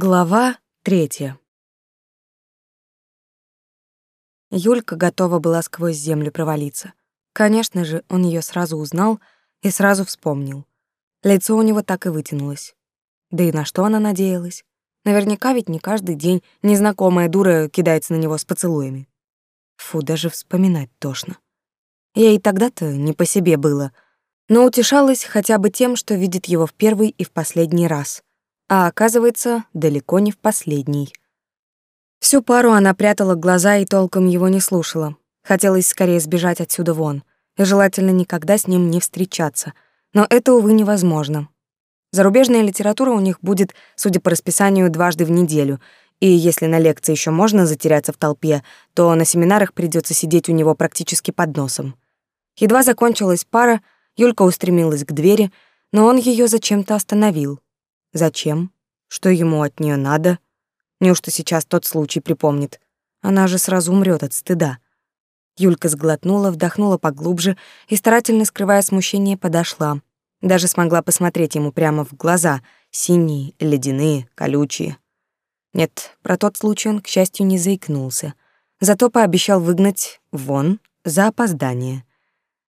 Глава третья. Юлька готова была сквозь землю провалиться. Конечно же, он ее сразу узнал и сразу вспомнил. Лицо у него так и вытянулось. Да и на что она надеялась? Наверняка ведь не каждый день незнакомая дура кидается на него с поцелуями. Фу, даже вспоминать тошно. Ей тогда-то не по себе было, но утешалась хотя бы тем, что видит его в первый и в последний раз — а оказывается, далеко не в последний. Всю пару она прятала глаза и толком его не слушала. Хотелось скорее сбежать отсюда вон, и желательно никогда с ним не встречаться. Но это, увы, невозможно. Зарубежная литература у них будет, судя по расписанию, дважды в неделю, и если на лекции еще можно затеряться в толпе, то на семинарах придется сидеть у него практически под носом. Едва закончилась пара, Юлька устремилась к двери, но он ее зачем-то остановил. Зачем? Что ему от нее надо? Неужто сейчас тот случай припомнит? Она же сразу умрет от стыда. Юлька сглотнула, вдохнула поглубже и, старательно скрывая смущение, подошла. Даже смогла посмотреть ему прямо в глаза, синие, ледяные, колючие. Нет, про тот случай он, к счастью, не заикнулся. Зато пообещал выгнать вон за опоздание.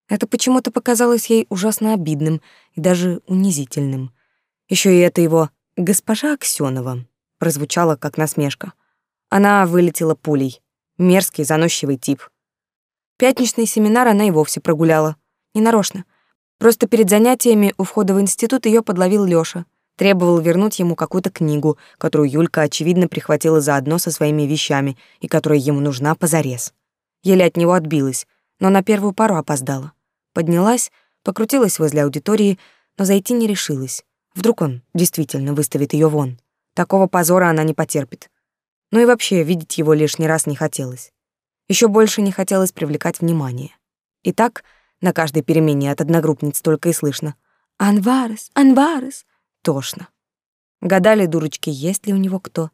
Это почему-то показалось ей ужасно обидным и даже унизительным. Еще и это его «госпожа Аксёнова» прозвучало как насмешка. Она вылетела пулей. Мерзкий, заносчивый тип. Пятничный семинар она и вовсе прогуляла. Ненарочно. Просто перед занятиями у входа в институт ее подловил Лёша. Требовал вернуть ему какую-то книгу, которую Юлька, очевидно, прихватила заодно со своими вещами и которая ему нужна позарез. Еле от него отбилась, но на первую пару опоздала. Поднялась, покрутилась возле аудитории, но зайти не решилась. Вдруг он действительно выставит ее вон. Такого позора она не потерпит. Ну и вообще, видеть его лишний раз не хотелось. Еще больше не хотелось привлекать внимание. И так на каждой перемене от одногруппниц только и слышно «Анварес! Анварес!» Тошно. Гадали дурочки, есть ли у него кто.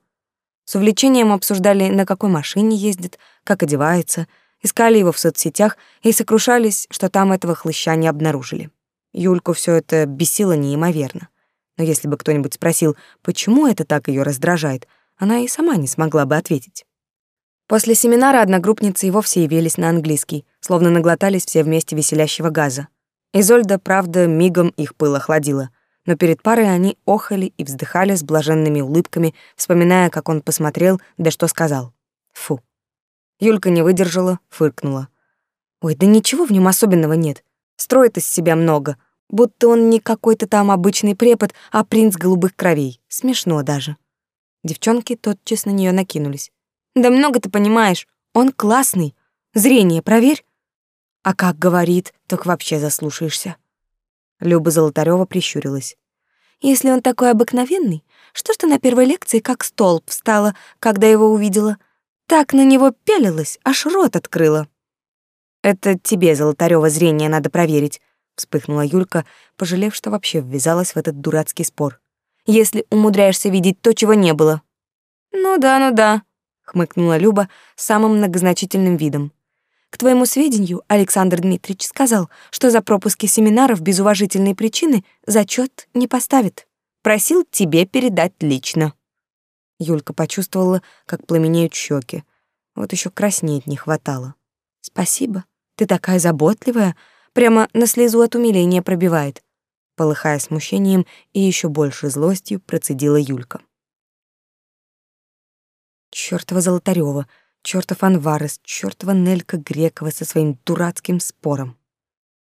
С увлечением обсуждали, на какой машине ездит, как одевается, искали его в соцсетях и сокрушались, что там этого хлыща не обнаружили. Юльку все это бесило неимоверно но если бы кто-нибудь спросил, почему это так ее раздражает, она и сама не смогла бы ответить. После семинара одногруппницы и вовсе явились на английский, словно наглотались все вместе веселящего газа. Изольда, правда, мигом их пыл охладила, но перед парой они охали и вздыхали с блаженными улыбками, вспоминая, как он посмотрел, да что сказал. Фу. Юлька не выдержала, фыркнула. Ой, да ничего в нем особенного нет. Строит из себя много, будто он не какой-то там обычный препод, а принц голубых кровей. Смешно даже. Девчонки тотчас на нее накинулись. «Да много ты понимаешь, он классный. Зрение проверь». А как говорит, так вообще заслушаешься. Люба Золотарева прищурилась. «Если он такой обыкновенный, что ж ты на первой лекции как столб встала, когда его увидела? Так на него пялилась, аж рот открыла». «Это тебе, Золотарева, зрение надо проверить вспыхнула Юлька, пожалев, что вообще ввязалась в этот дурацкий спор. Если умудряешься видеть то, чего не было. Ну да, ну да, хмыкнула Люба самым многозначительным видом. К твоему сведению, Александр Дмитриевич сказал, что за пропуски семинаров без уважительной причины зачет не поставит. Просил тебе передать лично. Юлька почувствовала, как пламенеют щеки. Вот еще краснеть не хватало. Спасибо. Ты такая заботливая, Прямо на слезу от умиления пробивает. Полыхая смущением и еще больше злостью, процедила Юлька. Чёртова Золотарёва, чёртов Анварес, чёртова Нелька Грекова со своим дурацким спором.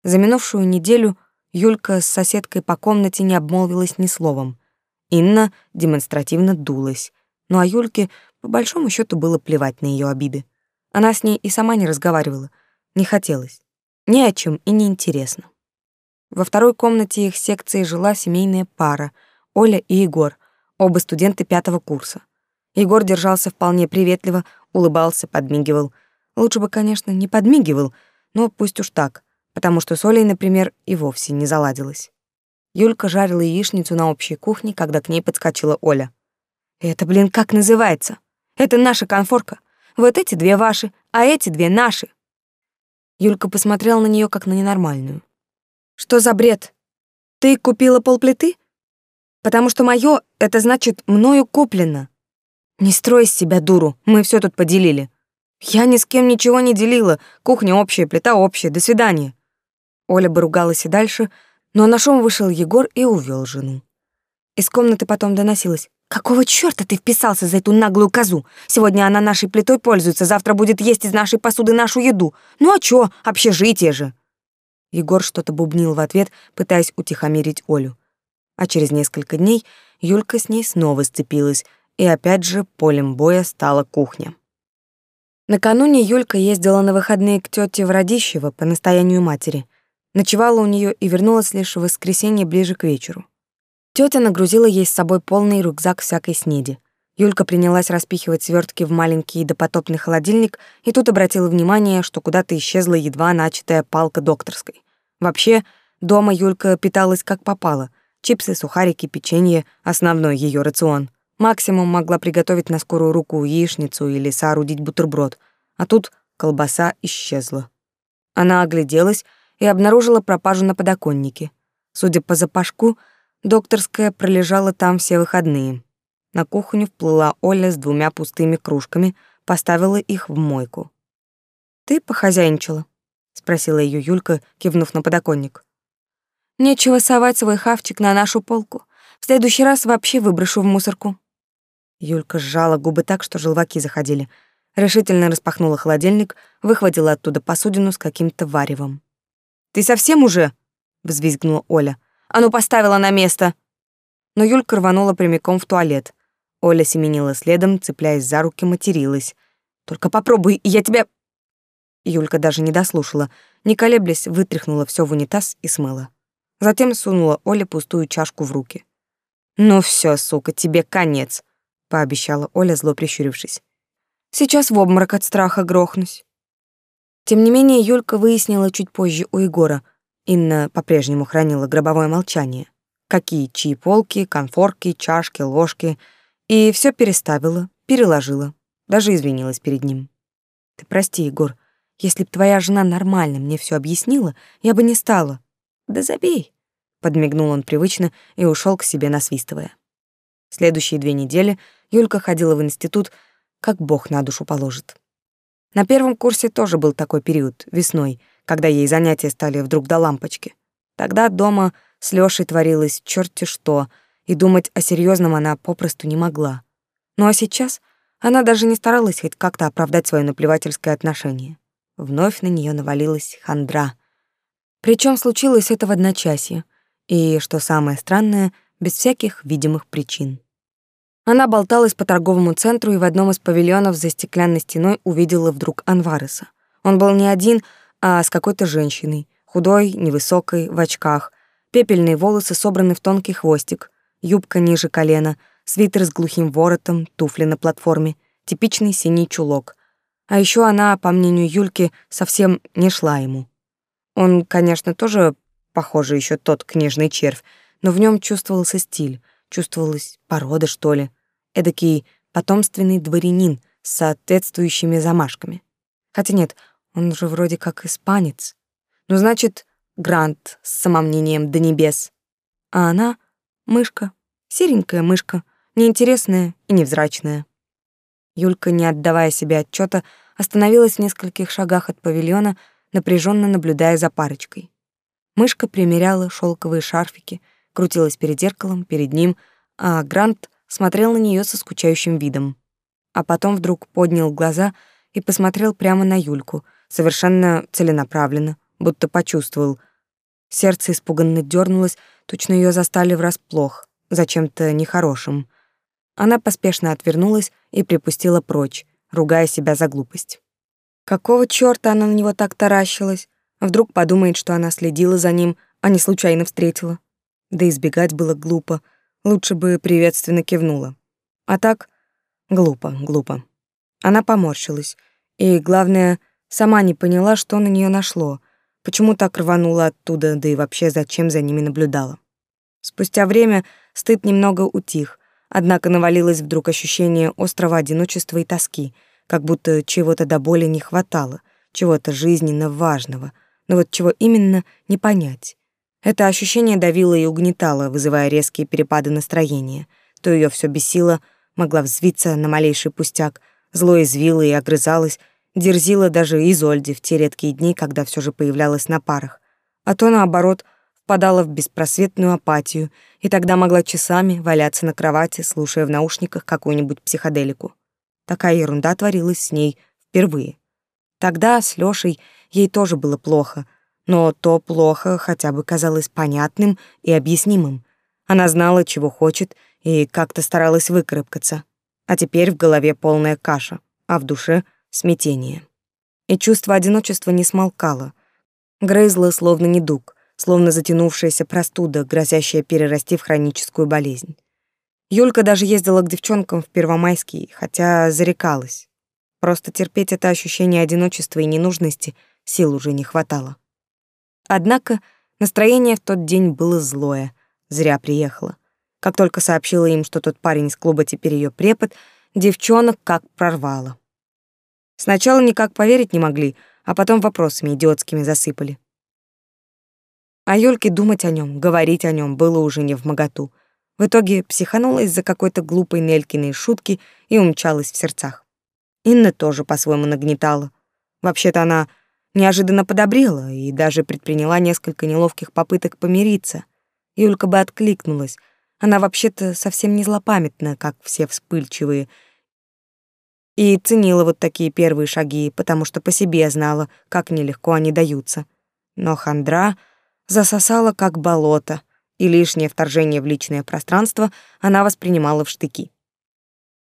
За минувшую неделю Юлька с соседкой по комнате не обмолвилась ни словом. Инна демонстративно дулась, ну а Юльке по большому счету было плевать на ее обиды. Она с ней и сама не разговаривала, не хотелось. Ни о чем и не интересно. Во второй комнате их секции жила семейная пара — Оля и Егор, оба студенты пятого курса. Егор держался вполне приветливо, улыбался, подмигивал. Лучше бы, конечно, не подмигивал, но пусть уж так, потому что с Олей, например, и вовсе не заладилось. Юлька жарила яичницу на общей кухне, когда к ней подскочила Оля. «Это, блин, как называется? Это наша конфорка. Вот эти две ваши, а эти две наши. Юлька посмотрела на нее как на ненормальную. «Что за бред? Ты купила полплиты?» Потому что моё — это значит мною куплено. Не строй из себя дуру, мы всё тут поделили. Я ни с кем ничего не делила. Кухня общая, плита общая. До свидания. Оля бы ругалась и дальше, но на шум вышел Егор и увёл жену. Из комнаты потом доносилось. «Какого чёрта ты вписался за эту наглую козу? Сегодня она нашей плитой пользуется, завтра будет есть из нашей посуды нашу еду. Ну а чё, общежитие же!» Егор что-то бубнил в ответ, пытаясь утихомирить Олю. А через несколько дней Юлька с ней снова сцепилась, и опять же полем боя стала кухня. Накануне Юлька ездила на выходные к тёте в Радищево по настоянию матери. Ночевала у неё и вернулась лишь в воскресенье ближе к вечеру. Тётя нагрузила ей с собой полный рюкзак всякой снеди. Юлька принялась распихивать свёртки в маленький допотопный холодильник и тут обратила внимание, что куда-то исчезла едва начатая палка докторской. Вообще, дома Юлька питалась как попало. Чипсы, сухарики, печенье — основной её рацион. Максимум могла приготовить на скорую руку яичницу или соорудить бутерброд. А тут колбаса исчезла. Она огляделась и обнаружила пропажу на подоконнике. Судя по запашку, Докторская пролежала там все выходные. На кухню вплыла Оля с двумя пустыми кружками, поставила их в мойку. «Ты похозяйничала?» — спросила ее Юлька, кивнув на подоконник. «Нечего совать свой хавчик на нашу полку. В следующий раз вообще выброшу в мусорку». Юлька сжала губы так, что желваки заходили. Решительно распахнула холодильник, выхватила оттуда посудину с каким-то варевом. «Ты совсем уже?» — взвизгнула Оля. А ну поставила на место!» Но Юлька рванула прямиком в туалет. Оля семенила следом, цепляясь за руки, материлась. «Только попробуй, я тебя...» Юлька даже не дослушала. Не колеблясь, вытряхнула все в унитаз и смыла. Затем сунула Оле пустую чашку в руки. «Ну все, сука, тебе конец», — пообещала Оля, зло прищурившись. «Сейчас в обморок от страха грохнусь». Тем не менее, Юлька выяснила чуть позже у Егора — Инна по-прежнему хранила гробовое молчание. Какие чьи полки, конфорки, чашки, ложки. И все переставила, переложила. Даже извинилась перед ним. «Ты прости, Егор, если б твоя жена нормально мне все объяснила, я бы не стала». «Да забей», — подмигнул он привычно и ушел к себе насвистывая. Следующие две недели Юлька ходила в институт, как бог на душу положит. На первом курсе тоже был такой период, весной — когда ей занятия стали вдруг до лампочки. Тогда дома с Лёшей творилось черти что, и думать о серьезном она попросту не могла. Ну а сейчас она даже не старалась хоть как-то оправдать свое наплевательское отношение. Вновь на нее навалилась хандра. Причем случилось это в одночасье, и, что самое странное, без всяких видимых причин. Она болталась по торговому центру и в одном из павильонов за стеклянной стеной увидела вдруг Анвареса. Он был не один, а с какой-то женщиной, худой, невысокой, в очках, пепельные волосы собраны в тонкий хвостик, юбка ниже колена, свитер с глухим воротом, туфли на платформе, типичный синий чулок. А еще она, по мнению Юльки, совсем не шла ему. Он, конечно, тоже, похоже, еще тот книжный червь, но в нем чувствовался стиль, чувствовалась порода, что ли, эдакий потомственный дворянин с соответствующими замашками. Хотя нет, он же вроде как испанец. Ну, значит, Грант с самомнением до небес. А она — мышка, серенькая мышка, неинтересная и невзрачная. Юлька, не отдавая себе отчета, остановилась в нескольких шагах от павильона, напряженно наблюдая за парочкой. Мышка примеряла шелковые шарфики, крутилась перед зеркалом, перед ним, а Грант смотрел на нее со скучающим видом. А потом вдруг поднял глаза и посмотрел прямо на Юльку — совершенно целенаправленно, будто почувствовал. Сердце испуганно дернулось, точно ее застали врасплох, зачем-то нехорошим. Она поспешно отвернулась и припустила прочь, ругая себя за глупость. Какого чёрта она на него так таращилась? Вдруг подумает, что она следила за ним, а не случайно встретила. Да избегать было глупо, лучше бы приветственно кивнула. А так глупо, глупо. Она поморщилась, и, главное, Сама не поняла, что на нее нашло, почему так рванула оттуда, да и вообще зачем за ними наблюдала. Спустя время стыд немного утих, однако навалилось вдруг ощущение острого одиночества и тоски, как будто чего-то до боли не хватало, чего-то жизненно важного, но вот чего именно не понять. Это ощущение давило и угнетало, вызывая резкие перепады настроения. То ее все бесило, могла взвиться на малейший пустяк, зло извила и огрызалась, дерзила даже Изольде в те редкие дни, когда все же появлялась на парах. А то, наоборот, впадала в беспросветную апатию, и тогда могла часами валяться на кровати, слушая в наушниках какую-нибудь психоделику. Такая ерунда творилась с ней впервые. Тогда с Лёшей ей тоже было плохо, но то плохо хотя бы казалось понятным и объяснимым. Она знала, чего хочет, и как-то старалась выкарабкаться. А теперь в голове полная каша, а в душе — смятение. И чувство одиночества не смолкало. Грызло словно недуг, словно затянувшаяся простуда, грозящая перерасти в хроническую болезнь. Юлька даже ездила к девчонкам в Первомайский, хотя зарекалась. Просто терпеть это ощущение одиночества и ненужности сил уже не хватало. Однако настроение в тот день было злое. Зря приехала. Как только сообщила им, что тот парень из клуба теперь ее препод, девчонок как прорвало. Сначала никак поверить не могли, а потом вопросами идиотскими засыпали. А Юльке думать о нем, говорить о нем было уже не в моготу. В итоге психанула из-за какой-то глупой Нелькиной шутки и умчалась в сердцах. Инна тоже по-своему нагнетала. Вообще-то она неожиданно подобрела и даже предприняла несколько неловких попыток помириться. Юлька бы откликнулась. Она вообще-то совсем не злопамятна, как все вспыльчивые. И ценила вот такие первые шаги, потому что по себе знала, как нелегко они даются. Но хандра засосала как болото, и лишнее вторжение в личное пространство она воспринимала в штыки.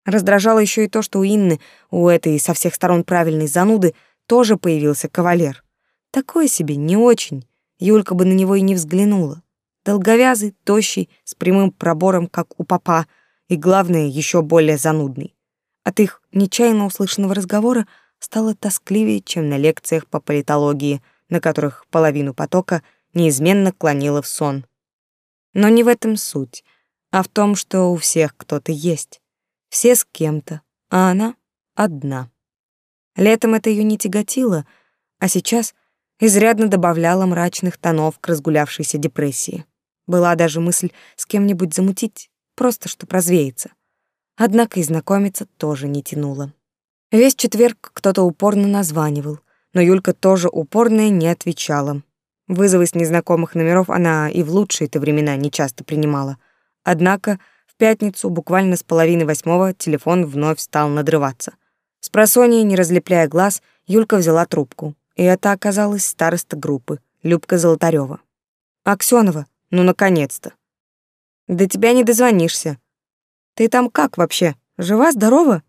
Раздражало еще и то, что у Инны, у этой со всех сторон правильной зануды, тоже появился кавалер. Такой себе, не очень. Юлька бы на него и не взглянула. Долговязый, тощий, с прямым пробором, как у папа, и, главное, еще более занудный. От их нечаянно услышанного разговора стало тоскливее, чем на лекциях по политологии, на которых половину потока неизменно клонило в сон. Но не в этом суть, а в том, что у всех кто-то есть. Все с кем-то, а она одна. Летом это ее не тяготило, а сейчас изрядно добавляло мрачных тонов к разгулявшейся депрессии. Была даже мысль с кем-нибудь замутить, просто чтоб развеяться. Однако и знакомиться тоже не тянуло. Весь четверг кто-то упорно названивал, но Юлька тоже упорная не отвечала. Вызовы с незнакомых номеров она и в лучшие-то времена не часто принимала. Однако в пятницу, буквально с половины восьмого, телефон вновь стал надрываться. С просонья, не разлепляя глаз, Юлька взяла трубку. И это оказалась староста группы, Любка Золотарёва. «Аксёнова, ну, наконец-то!» «До тебя не дозвонишься. Ты там как вообще? Жива, здорова?»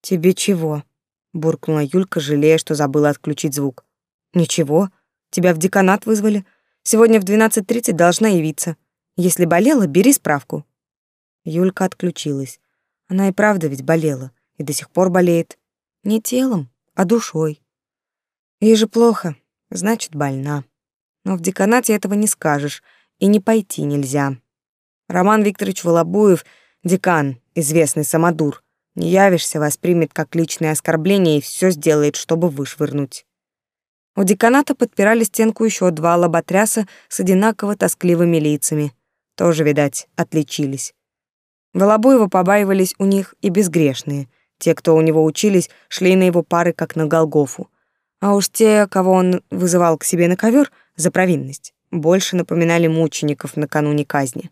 «Тебе чего?» — буркнула Юлька, жалея, что забыла отключить звук. «Ничего. Тебя в деканат вызвали. Сегодня в 12.30 должна явиться. Если болела, бери справку». Юлька отключилась. Она и правда ведь болела, и до сих пор болеет. Не телом, а душой. Ей же плохо, значит, больна. Но в деканате этого не скажешь, и не пойти нельзя. Роман Викторович Волобуев, декан, известный самодур, не явишься, воспримет как личное оскорбление и все сделает, чтобы вышвырнуть. У деканата подпирали стенку еще два лоботряса с одинаково тоскливыми лицами. Тоже, видать, отличились. Волобуева побаивались у них и безгрешные. Те, кто у него учились, шли на его пары, как на Голгофу. А уж те, кого он вызывал к себе на ковер за провинность, больше напоминали мучеников накануне казни.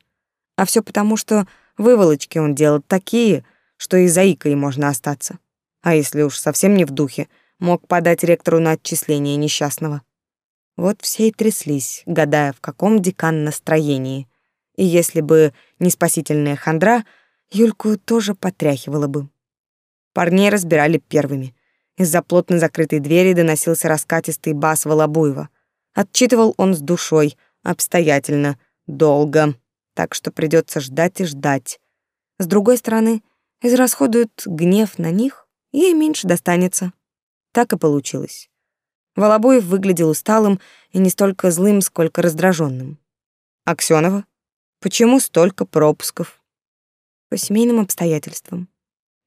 А все потому, что выволочки он делал такие, что и заикой можно остаться. А если уж совсем не в духе, мог подать ректору на отчисление несчастного. Вот все и тряслись, гадая, в каком декан настроении — и если бы не спасительная хандра, Юльку тоже потряхивала бы. Парней разбирали первыми. Из-за плотно закрытой двери доносился раскатистый бас Волобуева. Отчитывал он с душой, обстоятельно, долго, так что придется ждать и ждать. С другой стороны, израсходуют гнев на них, ей меньше достанется. Так и получилось. Волобуев выглядел усталым и не столько злым, сколько раздраженным. Аксёнова Почему столько пропусков? По семейным обстоятельствам.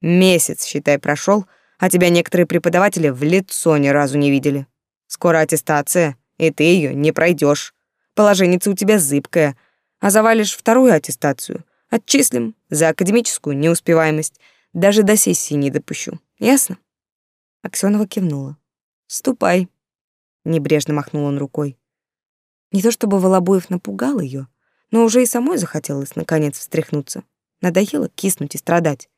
Месяц, считай, прошел, а тебя некоторые преподаватели в лицо ни разу не видели. Скоро аттестация, и ты ее не пройдешь. Положеница у тебя зыбкая, а завалишь вторую аттестацию. Отчислим за академическую неуспеваемость. Даже до сессии не допущу. Ясно?» Аксёнова кивнула. «Ступай», — небрежно махнул он рукой. Не то чтобы Волобуев напугал ее, но уже и самой захотелось наконец встряхнуться. Надоело киснуть и страдать.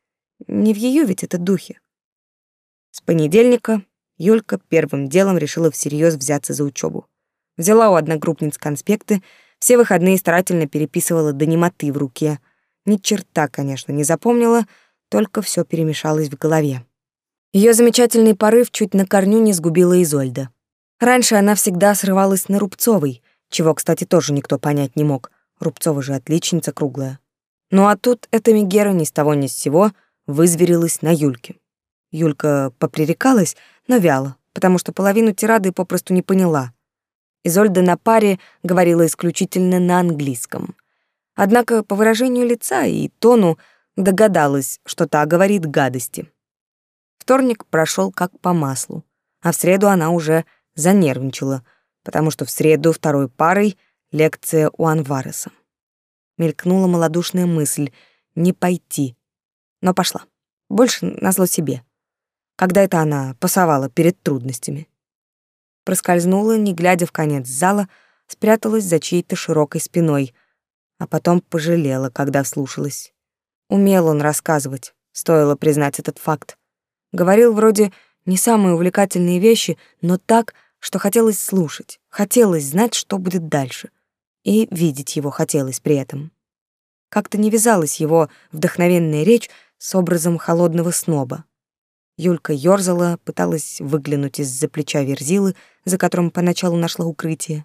Не в ее ведь это духе. С понедельника Юлька первым делом решила всерьез взяться за учебу. Взяла у одногруппниц конспекты, все выходные старательно переписывала до немоты в руке. Ни черта, конечно, не запомнила, только все перемешалось в голове. Ее замечательный порыв чуть на корню не сгубила Изольда. Раньше она всегда срывалась на Рубцовой, чего, кстати, тоже никто понять не мог. Рубцова же отличница круглая. Ну а тут эта Мегера ни с того ни с сего вызверилась на Юльке. Юлька попререкалась, но вяло, потому что половину тирады попросту не поняла. Изольда на паре говорила исключительно на английском. Однако по выражению лица и тону догадалась, что та говорит гадости. Вторник прошел как по маслу, а в среду она уже занервничала, потому что в среду второй парой лекция у Анвареса. Мелькнула малодушная мысль не пойти, но пошла. Больше назло себе. Когда это она пасовала перед трудностями. Проскользнула, не глядя в конец зала, спряталась за чьей-то широкой спиной, а потом пожалела, когда вслушалась. Умел он рассказывать, стоило признать этот факт. Говорил вроде не самые увлекательные вещи, но так, что хотелось слушать, хотелось знать, что будет дальше. И видеть его хотелось при этом. Как-то не вязалась его вдохновенная речь с образом холодного сноба. Юлька ёрзала, пыталась выглянуть из-за плеча Верзилы, за которым поначалу нашла укрытие.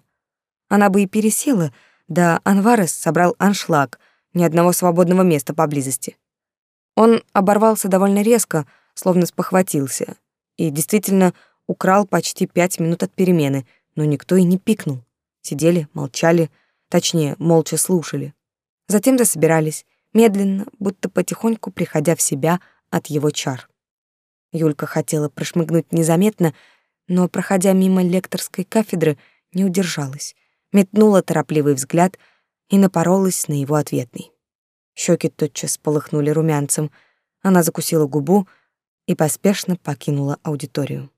Она бы и пересела, да Анварес собрал аншлаг, ни одного свободного места поблизости. Он оборвался довольно резко, словно спохватился, и действительно украл почти пять минут от перемены, но никто и не пикнул. Сидели, молчали, точнее, молча слушали. Затем засобирались, медленно, будто потихоньку приходя в себя от его чар. Юлька хотела прошмыгнуть незаметно, но, проходя мимо лекторской кафедры, не удержалась, метнула торопливый взгляд и напоролась на его ответный. Щеки тотчас полыхнули румянцем, она закусила губу, и поспешно покинула аудиторию.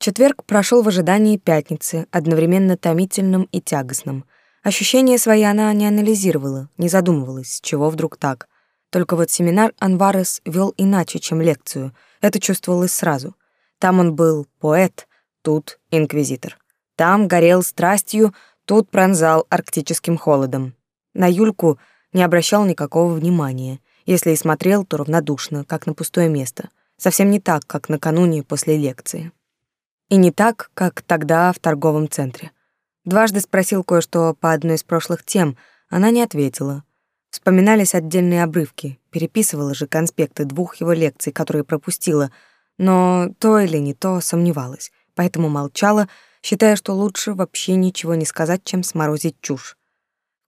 Четверг прошел в ожидании пятницы, одновременно томительным и тягостным. Ощущения свои она не анализировала, не задумывалась, чего вдруг так. Только вот семинар Анварес вел иначе, чем лекцию. Это чувствовалось сразу. Там он был поэт, тут инквизитор. Там горел страстью, тут пронзал арктическим холодом. На Юльку не обращал никакого внимания — если и смотрел, то равнодушно, как на пустое место. Совсем не так, как накануне после лекции. И не так, как тогда в торговом центре. Дважды спросил кое-что по одной из прошлых тем, она не ответила. Вспоминались отдельные обрывки, переписывала же конспекты двух его лекций, которые пропустила, но то или не то сомневалась, поэтому молчала, считая, что лучше вообще ничего не сказать, чем сморозить чушь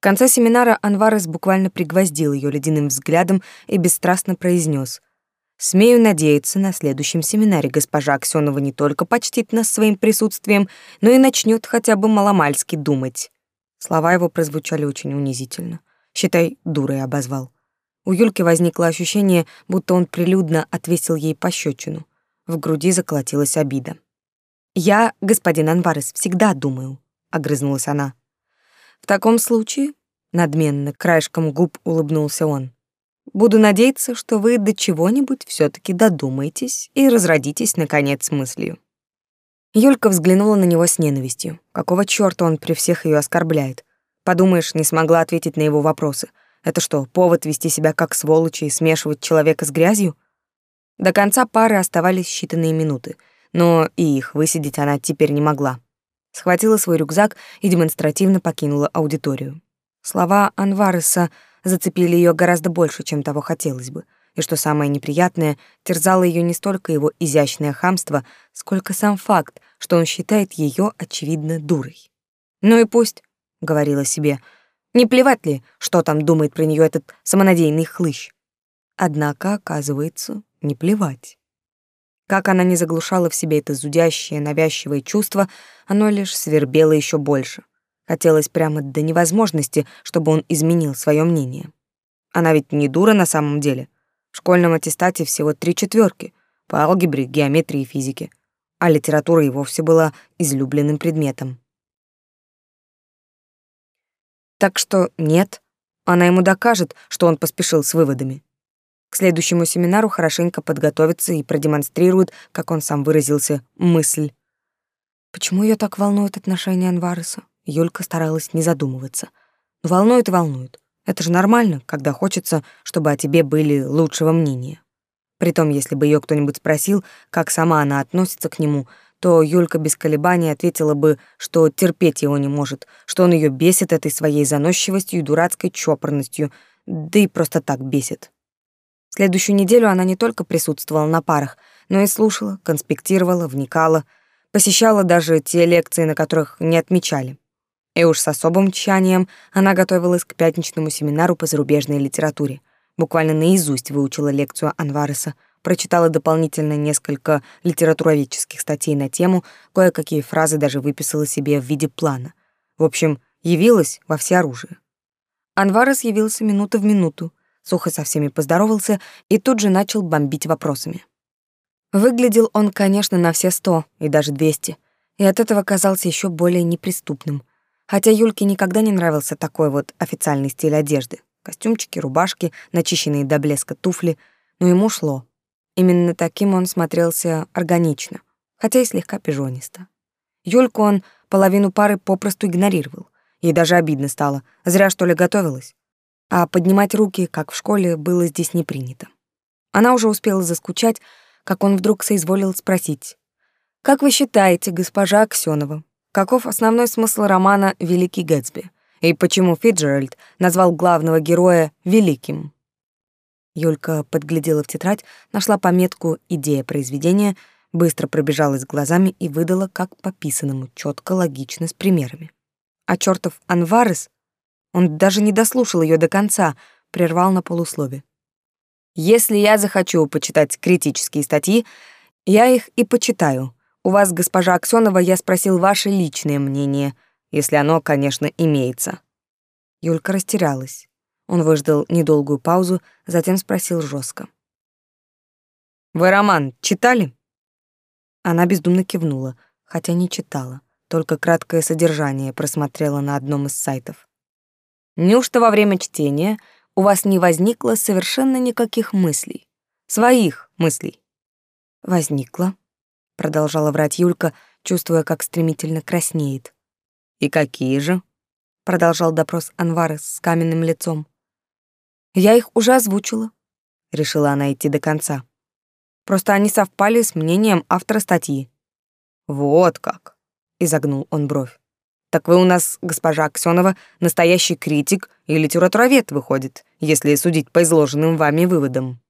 конце семинара Анварес буквально пригвоздил ее ледяным взглядом и бесстрастно произнес: «Смею надеяться, на следующем семинаре госпожа Аксёнова не только почтит нас своим присутствием, но и начнет хотя бы маломальски думать». Слова его прозвучали очень унизительно. Считай, дурой обозвал. У Юльки возникло ощущение, будто он прилюдно отвесил ей пощечину. В груди заколотилась обида. «Я, господин Анварес, всегда думаю», — огрызнулась она. В таком случае, надменно, краешком губ улыбнулся он, буду надеяться, что вы до чего-нибудь все таки додумаетесь и разродитесь, наконец, мыслью. Юлька взглянула на него с ненавистью. Какого чёрта он при всех ее оскорбляет? Подумаешь, не смогла ответить на его вопросы. Это что, повод вести себя как сволочи и смешивать человека с грязью? До конца пары оставались считанные минуты, но и их высидеть она теперь не могла схватила свой рюкзак и демонстративно покинула аудиторию. Слова Анвареса зацепили ее гораздо больше, чем того хотелось бы. И что самое неприятное, терзало ее не столько его изящное хамство, сколько сам факт, что он считает ее очевидно дурой. «Ну и пусть», — говорила себе, — «не плевать ли, что там думает про нее этот самонадеянный хлыщ?» Однако, оказывается, не плевать. Как она не заглушала в себе это зудящее, навязчивое чувство, оно лишь свербело еще больше. Хотелось прямо до невозможности, чтобы он изменил свое мнение. Она ведь не дура на самом деле. В школьном аттестате всего три четверки по алгебре, геометрии и физике, а литература и вовсе была излюбленным предметом. Так что нет, она ему докажет, что он поспешил с выводами. К следующему семинару хорошенько подготовится и продемонстрирует, как он сам выразился, мысль. Почему ее так волнует отношение Анвареса? Юлька старалась не задумываться. Волнует и волнует. Это же нормально, когда хочется, чтобы о тебе были лучшего мнения. Притом, если бы ее кто-нибудь спросил, как сама она относится к нему, то Юлька без колебаний ответила бы, что терпеть его не может, что он ее бесит этой своей заносчивостью и дурацкой чопорностью, да и просто так бесит. Следующую неделю она не только присутствовала на парах, но и слушала, конспектировала, вникала, посещала даже те лекции, на которых не отмечали. И уж с особым тщанием она готовилась к пятничному семинару по зарубежной литературе. Буквально наизусть выучила лекцию Анвареса, прочитала дополнительно несколько литературоведческих статей на тему, кое-какие фразы даже выписала себе в виде плана. В общем, явилась во всеоружие. Анварес явился минута в минуту, сухо со всеми поздоровался и тут же начал бомбить вопросами. Выглядел он, конечно, на все сто и даже двести, и от этого казался еще более неприступным — Хотя Юльке никогда не нравился такой вот официальный стиль одежды. Костюмчики, рубашки, начищенные до блеска туфли, но ему шло. Именно таким он смотрелся органично, хотя и слегка пижонисто. Юльку он половину пары попросту игнорировал. Ей даже обидно стало, зря что ли готовилась. А поднимать руки, как в школе, было здесь не принято. Она уже успела заскучать, как он вдруг соизволил спросить. «Как вы считаете, госпожа Аксёнова, Каков основной смысл романа «Великий Гэтсби»? И почему Фиджеральд назвал главного героя «великим»? Юлька подглядела в тетрадь, нашла пометку «Идея произведения», быстро пробежалась глазами и выдала как по писанному, четко, логично, с примерами. А чертов Анварес, он даже не дослушал ее до конца, прервал на полуслове. «Если я захочу почитать критические статьи, я их и почитаю, у вас, госпожа Аксёнова, я спросил ваше личное мнение, если оно, конечно, имеется». Юлька растерялась. Он выждал недолгую паузу, затем спросил жестко. «Вы роман читали?» Она бездумно кивнула, хотя не читала, только краткое содержание просмотрела на одном из сайтов. «Неужто во время чтения у вас не возникло совершенно никаких мыслей? Своих мыслей?» «Возникло», продолжала врать Юлька, чувствуя, как стремительно краснеет. И какие же? продолжал допрос Анвары с каменным лицом. Я их уже озвучила, решила она идти до конца. Просто они совпали с мнением автора статьи. Вот как, изогнул он бровь. Так вы у нас, госпожа Аксёнова, настоящий критик и литературовед выходит, если судить по изложенным вами выводам.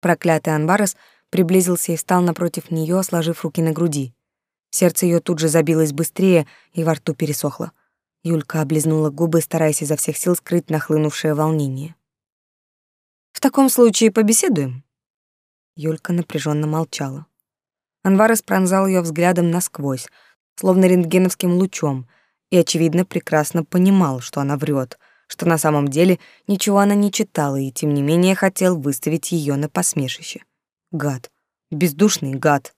Проклятый Анварес приблизился и встал напротив нее, сложив руки на груди. Сердце ее тут же забилось быстрее, и во рту пересохло. Юлька облизнула губы, стараясь изо всех сил скрыть нахлынувшее волнение. «В таком случае побеседуем?» Юлька напряженно молчала. Анварес пронзал ее взглядом насквозь, словно рентгеновским лучом, и, очевидно, прекрасно понимал, что она врет, что на самом деле ничего она не читала и, тем не менее, хотел выставить ее на посмешище. Гад. Бездушный гад.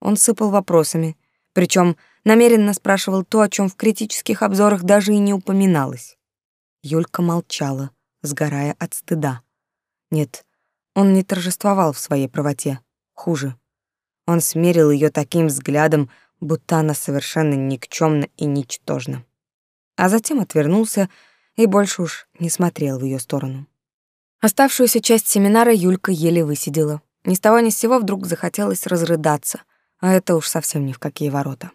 Он сыпал вопросами, причем намеренно спрашивал то, о чем в критических обзорах даже и не упоминалось. Юлька молчала, сгорая от стыда. Нет, он не торжествовал в своей правоте. Хуже. Он смерил ее таким взглядом, будто она совершенно никчемна и ничтожна. А затем отвернулся и больше уж не смотрел в ее сторону. Оставшуюся часть семинара Юлька еле высидела. Ни с того ни с сего вдруг захотелось разрыдаться, а это уж совсем ни в какие ворота.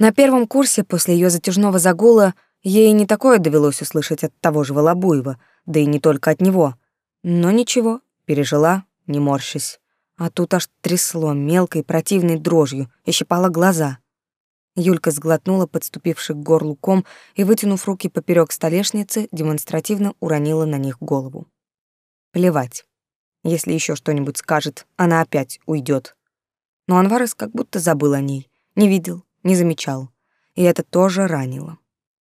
На первом курсе после ее затяжного загула ей не такое довелось услышать от того же Волобуева, да и не только от него. Но ничего, пережила, не морщась. А тут аж трясло мелкой противной дрожью и щипало глаза. Юлька сглотнула подступивший к горлу ком и, вытянув руки поперек столешницы, демонстративно уронила на них голову. Плевать. Если еще что-нибудь скажет, она опять уйдет. Но Анварес как будто забыл о ней, не видел, не замечал. и это тоже ранило.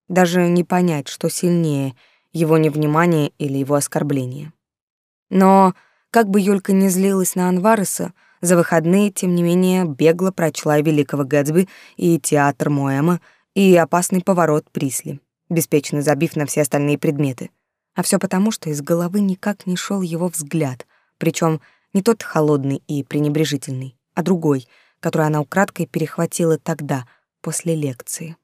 Даже не понять, что сильнее — его невнимание или его оскорбление. Но, как бы Юлька не злилась на Анвареса, за выходные, тем не менее, бегло прочла «Великого Гэтсби» и «Театр Моэма», и «Опасный поворот Присли», беспечно забив на все остальные предметы. А все потому, что из головы никак не шел его взгляд, причем не тот холодный и пренебрежительный, а другой, который она украдкой перехватила тогда, после лекции.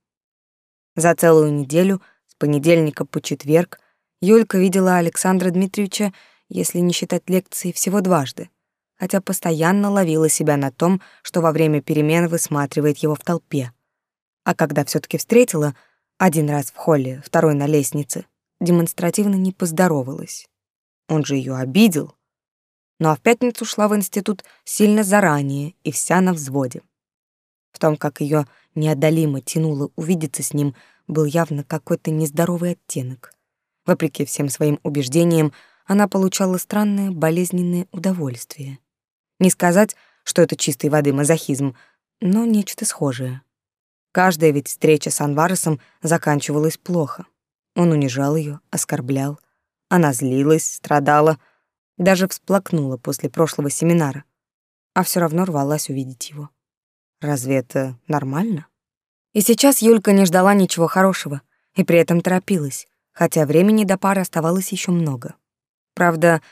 За целую неделю, с понедельника по четверг, Юлька видела Александра Дмитриевича, если не считать лекции, всего дважды, хотя постоянно ловила себя на том, что во время перемен высматривает его в толпе. А когда все таки встретила, один раз в холле, второй на лестнице, демонстративно не поздоровалась. Он же ее обидел. Ну а в пятницу шла в институт сильно заранее и вся на взводе. В том, как ее неодолимо тянуло увидеться с ним, был явно какой-то нездоровый оттенок. Вопреки всем своим убеждениям, она получала странное болезненное удовольствие. Не сказать, что это чистой воды мазохизм, но нечто схожее. Каждая ведь встреча с Анваресом заканчивалась плохо. Он унижал ее, оскорблял. Она злилась, страдала, даже всплакнула после прошлого семинара, а все равно рвалась увидеть его. Разве это нормально? И сейчас Юлька не ждала ничего хорошего и при этом торопилась хотя времени до пары оставалось еще много. Правда,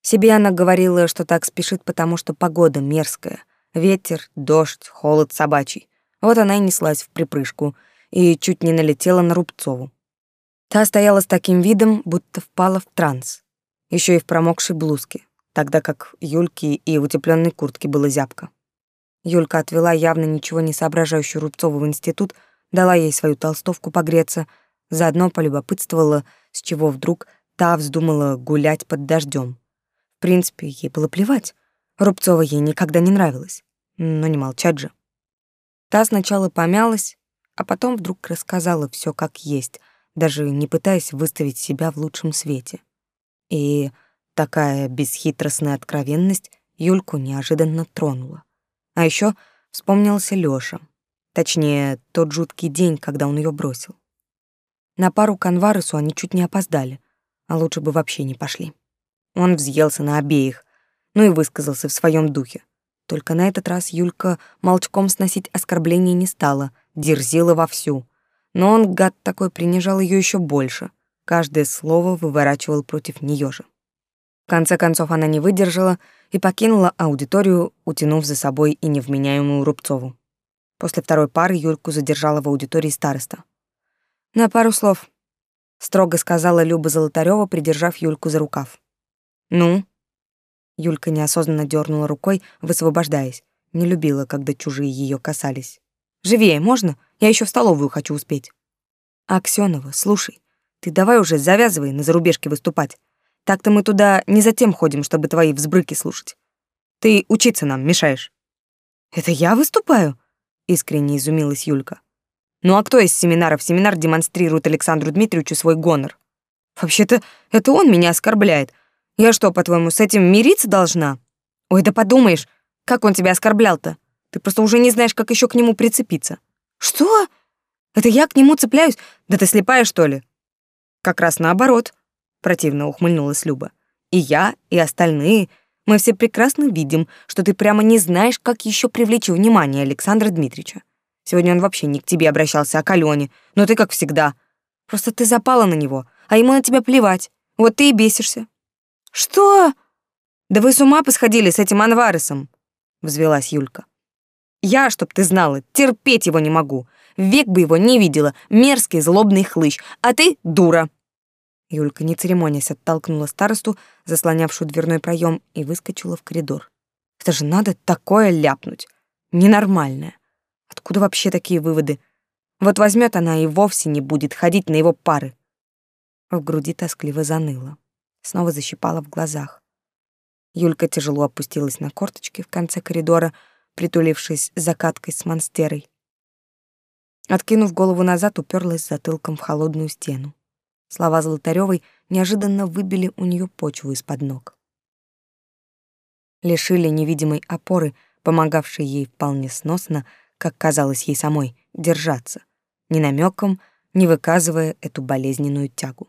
себе она говорила, что так спешит, потому что погода мерзкая. Ветер, дождь, холод собачий. Вот она и неслась в припрыжку и чуть не налетела на Рубцову. Та стояла с таким видом, будто впала в транс. Еще и в промокшей блузке, тогда как Юльке и утепленной куртке было зябко. Юлька отвела явно ничего не соображающую Рубцову в институт, дала ей свою толстовку погреться — Заодно полюбопытствовала, с чего вдруг та вздумала гулять под дождем. В принципе, ей было плевать. Рубцова ей никогда не нравилась. Но не молчать же. Та сначала помялась, а потом вдруг рассказала все как есть, даже не пытаясь выставить себя в лучшем свете. И такая бесхитростная откровенность Юльку неожиданно тронула. А еще вспомнился Лёша. Точнее, тот жуткий день, когда он ее бросил. На пару к Анваресу они чуть не опоздали, а лучше бы вообще не пошли. Он взъелся на обеих, ну и высказался в своем духе. Только на этот раз Юлька молчком сносить оскорбления не стала, дерзила вовсю. Но он, гад такой, принижал ее еще больше. Каждое слово выворачивал против нее же. В конце концов она не выдержала и покинула аудиторию, утянув за собой и невменяемую Рубцову. После второй пары Юльку задержала в аудитории староста. «На пару слов», — строго сказала Люба Золотарёва, придержав Юльку за рукав. «Ну?» Юлька неосознанно дернула рукой, высвобождаясь. Не любила, когда чужие ее касались. «Живее, можно? Я еще в столовую хочу успеть». «Аксёнова, слушай, ты давай уже завязывай на зарубежке выступать. Так-то мы туда не за тем ходим, чтобы твои взбрыки слушать. Ты учиться нам мешаешь». «Это я выступаю?» — искренне изумилась Юлька. Ну а кто из семинара в семинар демонстрирует Александру Дмитриевичу свой гонор? Вообще-то это он меня оскорбляет. Я что, по-твоему, с этим мириться должна? Ой, да подумаешь, как он тебя оскорблял-то? Ты просто уже не знаешь, как еще к нему прицепиться. Что? Это я к нему цепляюсь? Да ты слепая, что ли? Как раз наоборот, противно ухмыльнулась Люба. И я, и остальные, мы все прекрасно видим, что ты прямо не знаешь, как еще привлечь внимание Александра Дмитриевича. Сегодня он вообще не к тебе обращался, а к Алене. Но ты как всегда. Просто ты запала на него, а ему на тебя плевать. Вот ты и бесишься». «Что?» «Да вы с ума посходили с этим Анваресом», — взвелась Юлька. «Я, чтоб ты знала, терпеть его не могу. Век бы его не видела, мерзкий злобный хлыщ, а ты дура». Юлька, не церемонясь, оттолкнула старосту, заслонявшую дверной проем, и выскочила в коридор. «Это же надо такое ляпнуть. Ненормальное. Откуда вообще такие выводы? Вот возьмет она и вовсе не будет ходить на его пары. В груди тоскливо заныло. Снова защипала в глазах. Юлька тяжело опустилась на корточки в конце коридора, притулившись закаткой с монстерой. Откинув голову назад, уперлась затылком в холодную стену. Слова Золотарёвой неожиданно выбили у нее почву из-под ног. Лишили невидимой опоры, помогавшей ей вполне сносно как казалось ей самой, держаться. ни намеком не выказывая эту болезненную тягу.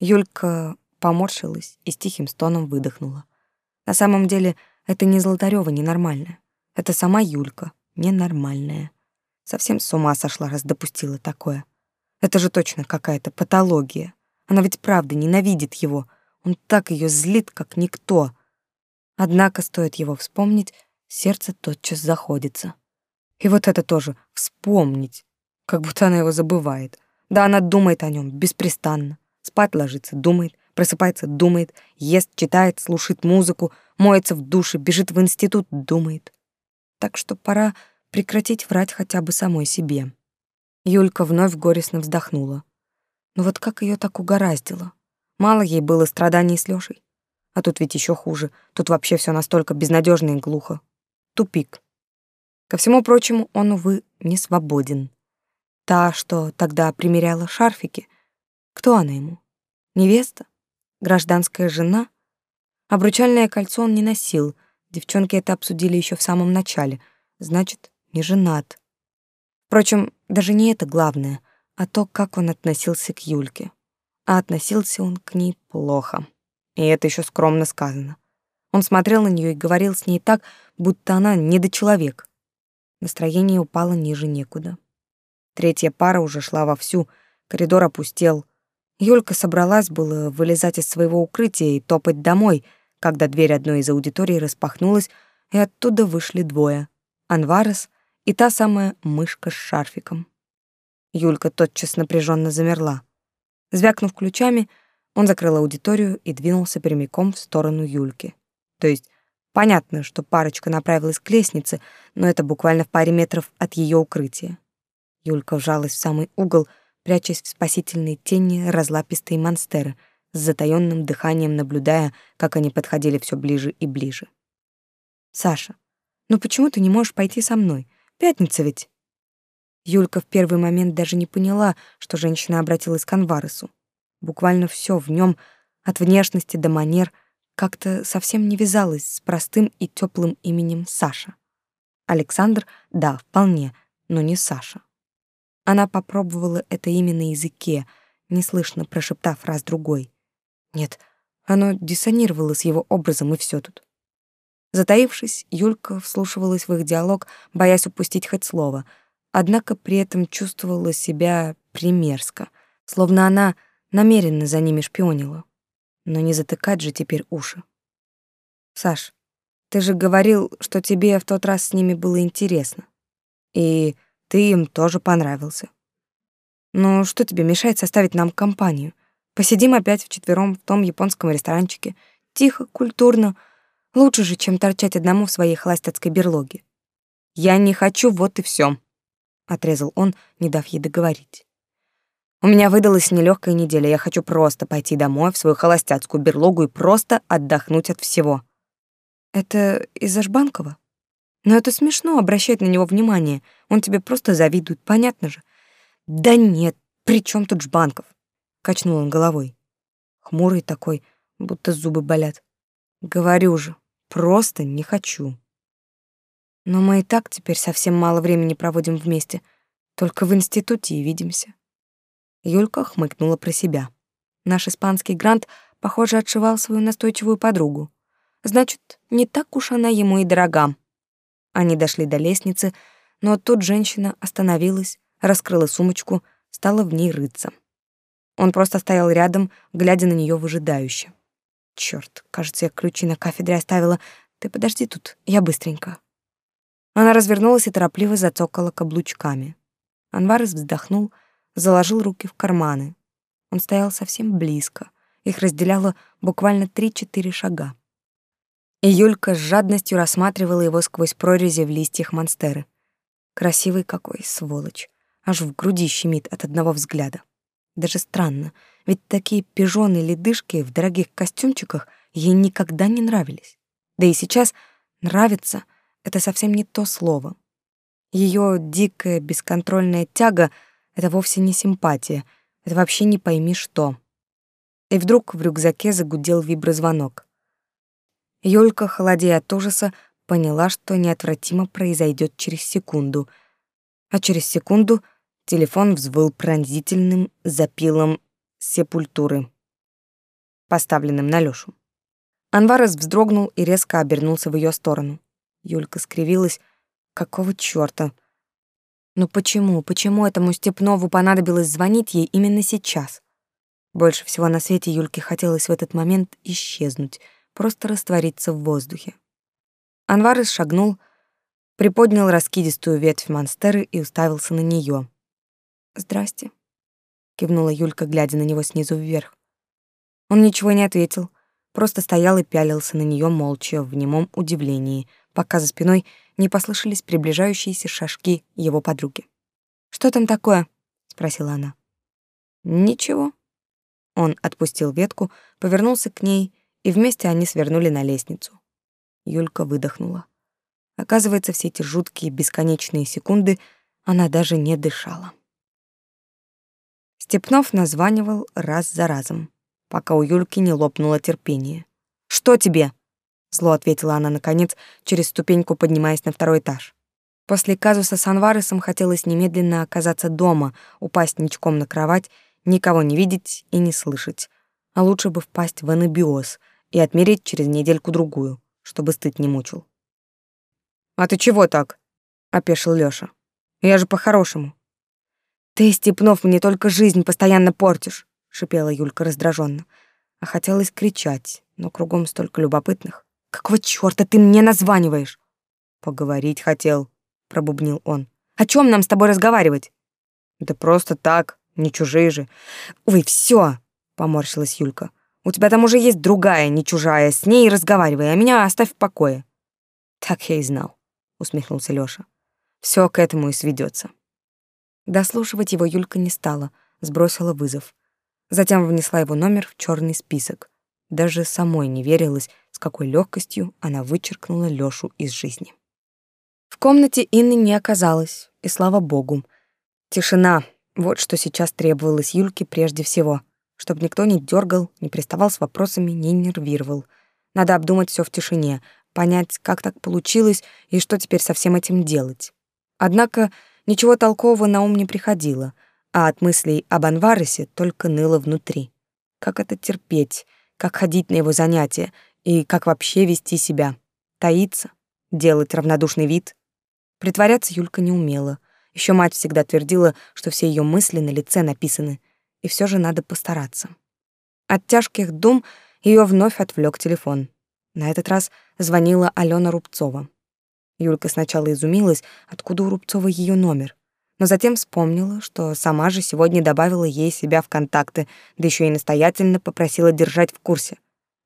Юлька поморщилась и с тихим стоном выдохнула. На самом деле, это не Золотарёва ненормальная. Это сама Юлька, ненормальная. Совсем с ума сошла, раз допустила такое. Это же точно какая-то патология. Она ведь правда ненавидит его. Он так ее злит, как никто. Однако стоит его вспомнить, сердце тотчас заходится. И вот это тоже вспомнить, как будто она его забывает. Да она думает о нем беспрестанно. Спать ложится, думает, просыпается, думает, ест, читает, слушает музыку, моется в душе, бежит в институт, думает. Так что пора прекратить врать хотя бы самой себе. Юлька вновь горестно вздохнула. Но ну вот как ее так угораздило? Мало ей было страданий с Лёшей. А тут ведь еще хуже. Тут вообще все настолько безнадежно и глухо. Тупик. Ко всему прочему, он, увы, не свободен. Та, что тогда примеряла шарфики, кто она ему? Невеста? Гражданская жена? Обручальное кольцо он не носил. Девчонки это обсудили еще в самом начале. Значит, не женат. Впрочем, даже не это главное, а то, как он относился к Юльке. А относился он к ней плохо. И это еще скромно сказано. Он смотрел на нее и говорил с ней так, будто она недочеловек. Настроение упало ниже некуда. Третья пара уже шла вовсю, коридор опустел. Юлька собралась было вылезать из своего укрытия и топать домой, когда дверь одной из аудиторий распахнулась, и оттуда вышли двое — Анварес и та самая мышка с шарфиком. Юлька тотчас напряженно замерла. Звякнув ключами, он закрыл аудиторию и двинулся прямиком в сторону Юльки. То есть понятно, что парочка направилась к лестнице, но это буквально в паре метров от ее укрытия. Юлька вжалась в самый угол, прячась в спасительной тени разлапистой монстеры, с затаённым дыханием наблюдая, как они подходили все ближе и ближе. «Саша, ну почему ты не можешь пойти со мной? Пятница ведь. Юлька в первый момент даже не поняла, что женщина обратилась к Анваресу. Буквально все в нем, от внешности до манер, как-то совсем не вязалось с простым и теплым именем Саша. Александр, да, вполне, но не Саша. Она попробовала это имя на языке, неслышно прошептав раз другой. Нет, оно диссонировало с его образом, и все тут. Затаившись, Юлька вслушивалась в их диалог, боясь упустить хоть слово, однако при этом чувствовала себя примерзко, словно она намеренно за ними шпионила. Но не затыкать же теперь уши. «Саш, ты же говорил, что тебе в тот раз с ними было интересно. И ты им тоже понравился. Ну, что тебе мешает составить нам компанию? Посидим опять вчетвером в том японском ресторанчике. Тихо, культурно, Лучше же, чем торчать одному в своей холостяцкой берлоге. Я не хочу, вот и все, отрезал он, не дав ей договорить. У меня выдалась нелегкая неделя. Я хочу просто пойти домой в свою холостяцкую берлогу и просто отдохнуть от всего. Это из-за Жбанкова? Но это смешно обращать на него внимание. Он тебе просто завидует, понятно же. Да нет, при чем тут Жбанков? Качнул он головой. Хмурый такой, будто зубы болят. Говорю же, Просто не хочу. Но мы и так теперь совсем мало времени проводим вместе. Только в институте и видимся. Юлька хмыкнула про себя. Наш испанский грант, похоже, отшивал свою настойчивую подругу. Значит, не так уж она ему и дорога. Они дошли до лестницы, но тут женщина остановилась, раскрыла сумочку, стала в ней рыться. Он просто стоял рядом, глядя на нее выжидающе. Черт, кажется, я ключи на кафедре оставила. Ты подожди тут, я быстренько. Она развернулась и торопливо зацокала каблучками. Анварес вздохнул, заложил руки в карманы. Он стоял совсем близко. Их разделяло буквально три-четыре шага. И Юлька с жадностью рассматривала его сквозь прорези в листьях монстеры. Красивый какой, сволочь. Аж в груди щемит от одного взгляда. Даже странно, ведь такие пижоны-ледышки в дорогих костюмчиках ей никогда не нравились. Да и сейчас «нравится» — это совсем не то слово. Ее дикая бесконтрольная тяга — это вовсе не симпатия, это вообще не пойми что. И вдруг в рюкзаке загудел виброзвонок. Юлька, холодея от ужаса, поняла, что неотвратимо произойдет через секунду. А через секунду Телефон взвыл пронзительным запилом сепультуры, поставленным на Лёшу. Анварес вздрогнул и резко обернулся в её сторону. Юлька скривилась. Какого чёрта? Но почему, почему этому Степнову понадобилось звонить ей именно сейчас? Больше всего на свете Юльке хотелось в этот момент исчезнуть, просто раствориться в воздухе. Анварес шагнул, приподнял раскидистую ветвь монстеры и уставился на неё. «Здрасте», — кивнула Юлька, глядя на него снизу вверх. Он ничего не ответил, просто стоял и пялился на неё молча в немом удивлении, пока за спиной не послышались приближающиеся шажки его подруги. «Что там такое?» — спросила она. «Ничего». Он отпустил ветку, повернулся к ней, и вместе они свернули на лестницу. Юлька выдохнула. Оказывается, все эти жуткие бесконечные секунды она даже не дышала. Степнов названивал раз за разом, пока у Юльки не лопнуло терпение. «Что тебе?» — зло ответила она, наконец, через ступеньку поднимаясь на второй этаж. После казуса с Анваресом хотелось немедленно оказаться дома, упасть ничком на кровать, никого не видеть и не слышать. А лучше бы впасть в анабиоз и отмереть через недельку-другую, чтобы стыд не мучил. «А ты чего так?» — опешил Лёша. «Я же по-хорошему». «Ты, Степнов, мне только жизнь постоянно портишь», — шипела Юлька раздраженно. А хотелось кричать, но кругом столько любопытных. «Какого чёрта ты мне названиваешь?» «Поговорить хотел», — пробубнил он. «О чём нам с тобой разговаривать?» «Да просто так, не чужие же». «Ой, всё!» — поморщилась Юлька. «У тебя там уже есть другая, не чужая, с ней разговаривай, а меня оставь в покое». «Так я и знал», — усмехнулся Лёша. «Всё к этому и сведётся». Дослушивать его Юлька не стала, сбросила вызов. Затем внесла его номер в черный список. Даже самой не верилось, с какой легкостью она вычеркнула Лёшу из жизни. В комнате Инны не оказалось, и слава богу. Тишина — вот что сейчас требовалось Юльке прежде всего, чтобы никто не дергал, не приставал с вопросами, не нервировал. Надо обдумать все в тишине, понять, как так получилось и что теперь со всем этим делать. Однако Ничего толкового на ум не приходило, а от мыслей об Анваресе только ныло внутри. Как это терпеть, как ходить на его занятия и как вообще вести себя? Таиться? Делать равнодушный вид? Притворяться Юлька не умела. Еще мать всегда твердила, что все ее мысли на лице написаны, и все же надо постараться. От тяжких дум ее вновь отвлек телефон. На этот раз звонила Алена Рубцова. Юлька сначала изумилась, откуда у Рубцова ее номер, но затем вспомнила, что сама же сегодня добавила ей себя в контакты, да еще и настоятельно попросила держать в курсе.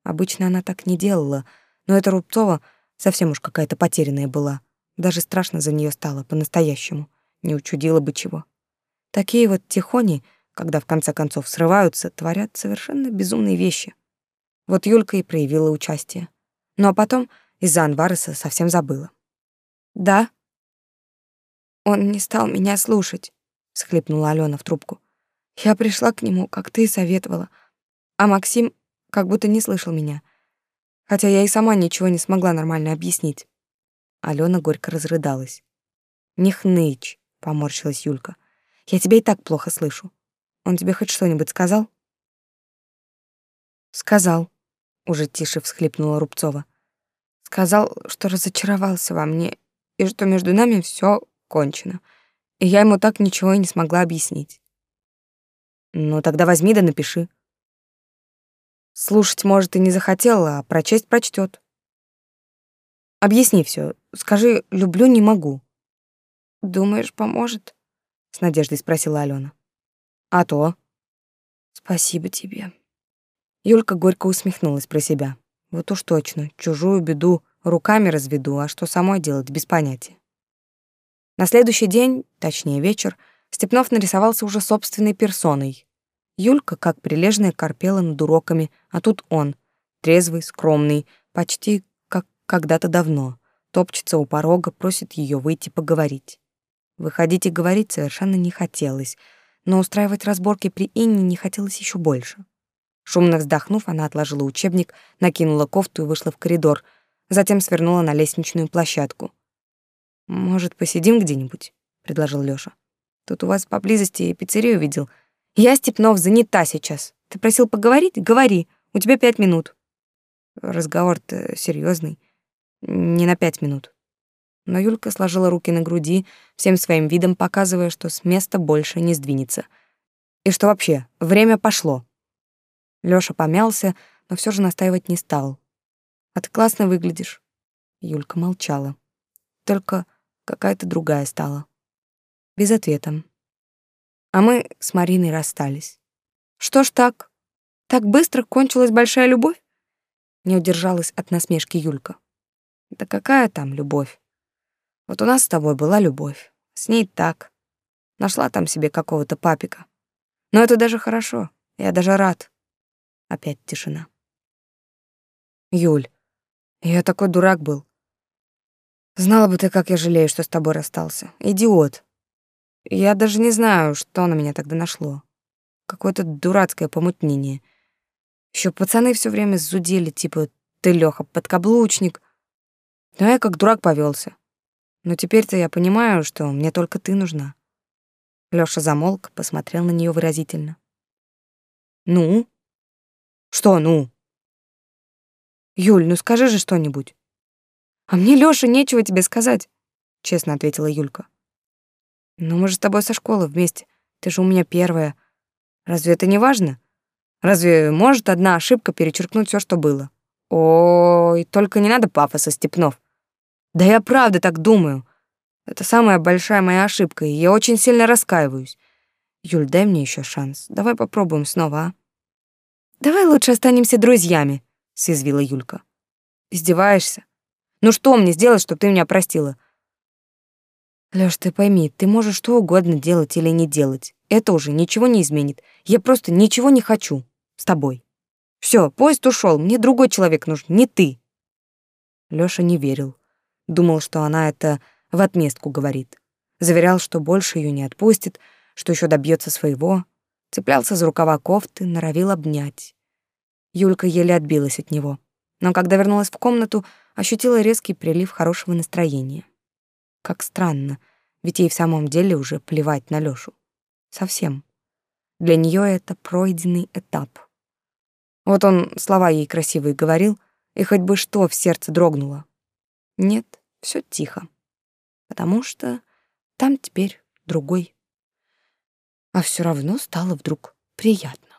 Обычно она так не делала, но эта Рубцова совсем уж какая-то потерянная была. Даже страшно за нее стало по-настоящему. Не учудила бы чего. Такие вот тихони, когда в конце концов срываются, творят совершенно безумные вещи. Вот Юлька и проявила участие. Ну а потом из-за Анвареса совсем забыла. Да. Он не стал меня слушать, всхлипнула Алена в трубку. Я пришла к нему, как ты советовала, а Максим как будто не слышал меня. Хотя я и сама ничего не смогла нормально объяснить. Алена горько разрыдалась. Не хнычь, поморщилась Юлька. Я тебя и так плохо слышу. Он тебе хоть что-нибудь сказал? Сказал, уже тише всхлипнула Рубцова. Сказал, что разочаровался во мне и что между нами все кончено. И я ему так ничего и не смогла объяснить. Ну тогда возьми да напиши. Слушать, может, и не захотела, а прочесть прочтет. Объясни все. Скажи, люблю, не могу. Думаешь, поможет? С надеждой спросила Алена. А то. Спасибо тебе. Юлька горько усмехнулась про себя. Вот уж точно, чужую беду Руками разведу, а что самой делать, без понятия. На следующий день, точнее вечер, Степнов нарисовался уже собственной персоной. Юлька, как прилежная, корпела над уроками, а тут он, трезвый, скромный, почти как когда-то давно, топчется у порога, просит ее выйти поговорить. Выходить и говорить совершенно не хотелось, но устраивать разборки при Инне не хотелось еще больше. Шумно вздохнув, она отложила учебник, накинула кофту и вышла в коридор — затем свернула на лестничную площадку. «Может, посидим где-нибудь?» — предложил Лёша. Тут у вас поблизости пиццерию видел. Я, Степнов, занята сейчас. Ты просил поговорить? Говори. У тебя пять минут. Разговор-то серьезный. Не на пять минут. Но Юлька сложила руки на груди, всем своим видом показывая, что с места больше не сдвинется. И что вообще, время пошло. Лёша помялся, но все же настаивать не стал. «А ты классно выглядишь». Юлька молчала. Только какая-то другая стала. Без ответа. А мы с Мариной расстались. Что ж так? Так быстро кончилась большая любовь? Не удержалась от насмешки Юлька. Да какая там любовь? Вот у нас с тобой была любовь. С ней так. Нашла там себе какого-то папика. Но это даже хорошо. Я даже рад. Опять тишина. Юль, я такой дурак был. Знала бы ты, как я жалею, что с тобой расстался. Идиот. Я даже не знаю, что на меня тогда нашло. Какое-то дурацкое помутнение. Еще пацаны все время зудели, типа «ты, Лёха, подкаблучник». Но я как дурак повелся. Но теперь-то я понимаю, что мне только ты нужна. Лёша замолк, посмотрел на нее выразительно. Ну? Что ну? Юль, ну скажи же что-нибудь. А мне, Лёша, нечего тебе сказать, честно ответила Юлька. Ну мы же с тобой со школы вместе. Ты же у меня первая. Разве это не важно? Разве может одна ошибка перечеркнуть все, что было? Ой, только не надо пафоса, Степнов. Да я правда так думаю. Это самая большая моя ошибка, и я очень сильно раскаиваюсь. Юль, дай мне еще шанс. Давай попробуем снова, а? Давай лучше останемся друзьями, съязвила Юлька. Издеваешься? Ну что мне сделать, чтобы ты меня простила? Лёш, ты пойми, ты можешь что угодно делать или не делать. Это уже ничего не изменит. Я просто ничего не хочу с тобой. Все, поезд ушел, мне другой человек нужен, не ты. Лёша не верил. Думал, что она это в отместку говорит. Заверял, что больше ее не отпустит, что еще добьется своего. Цеплялся за рукава кофты, норовил обнять. Юлька еле отбилась от него. Но когда вернулась в комнату, ощутила резкий прилив хорошего настроения. Как странно, ведь ей в самом деле уже плевать на Лёшу. Совсем. Для нее это пройденный этап. Вот он слова ей красивые говорил, и хоть бы что в сердце дрогнуло. Нет, все тихо, потому что там теперь другой. А все равно стало вдруг приятно.